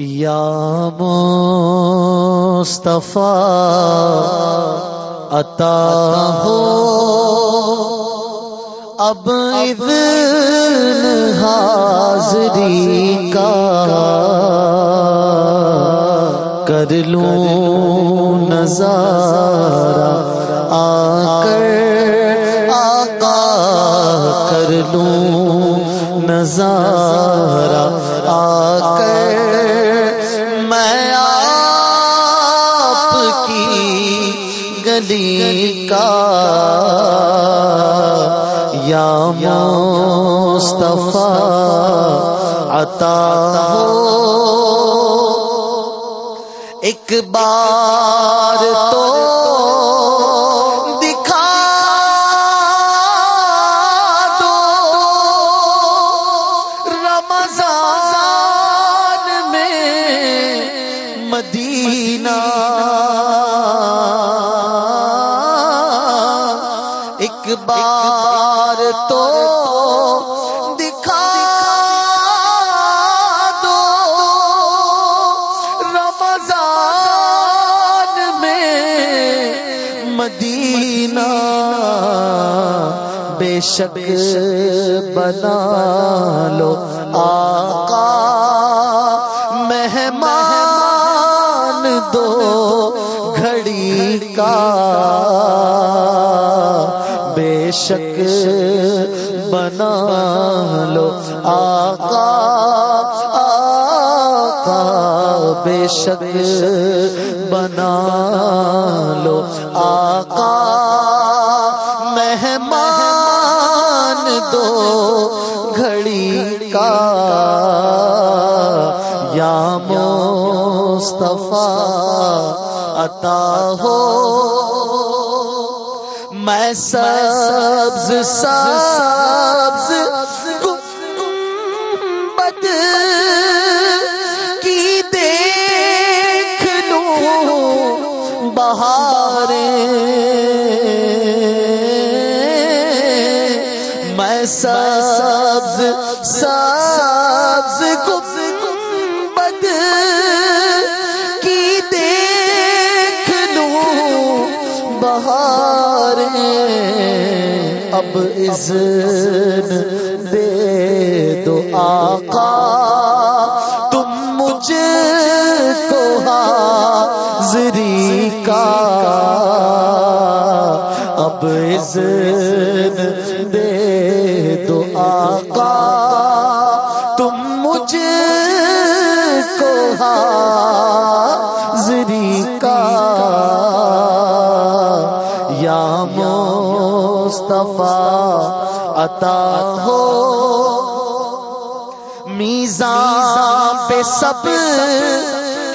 یا مصطفیٰ، عطا ہو۔ اب اذن حاضری کا کر لوں نظارہ آ کر آقا کر لوں نظارہ آ کر گلی کا یا مصطفیٰ عطا ہو۔ ایک بار تو دکھا دو۔ رمضان میں مدینہ بار تو دکھا دو۔ رمضان میں مدینہ بے شک بنا لو۔ آقا بے شک بنا لو، آقا آقا بے شک بنا لو، آقا، مہمان دو گھڑی کا، یا مصطفیٰ عطا ہو۔ میں سبز سبز گنبد کی دیکھ لوں بہاریں میں سبز سبز گنبد نے اب اذن دے دو آقا، تم مجھ کو حاضری کا۔ اب اذن دے دو آقا مصطفیٰ عطا ہو۔ میزان پہ سب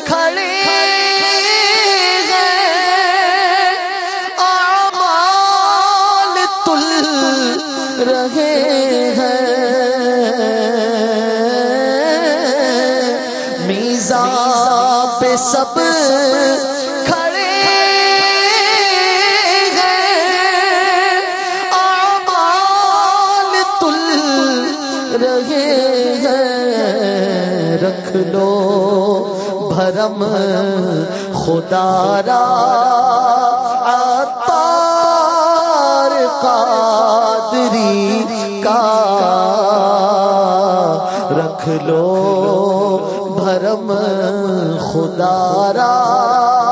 کھڑے ہیں۔ اعمال تل رہے ہیں۔ میزان پہ سب رہے ہیں، رکھ لو بھرم، خدا را عطار قادری کا، رکھ لو بھرم، خدا را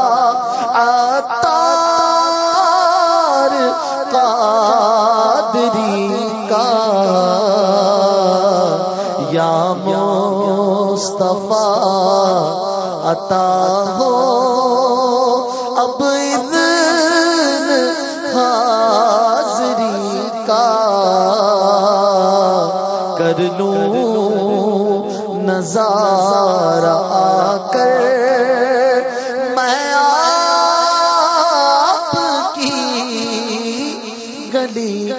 عطا ہو اب حاضری کا کر لوں نظارہ آ کر گلی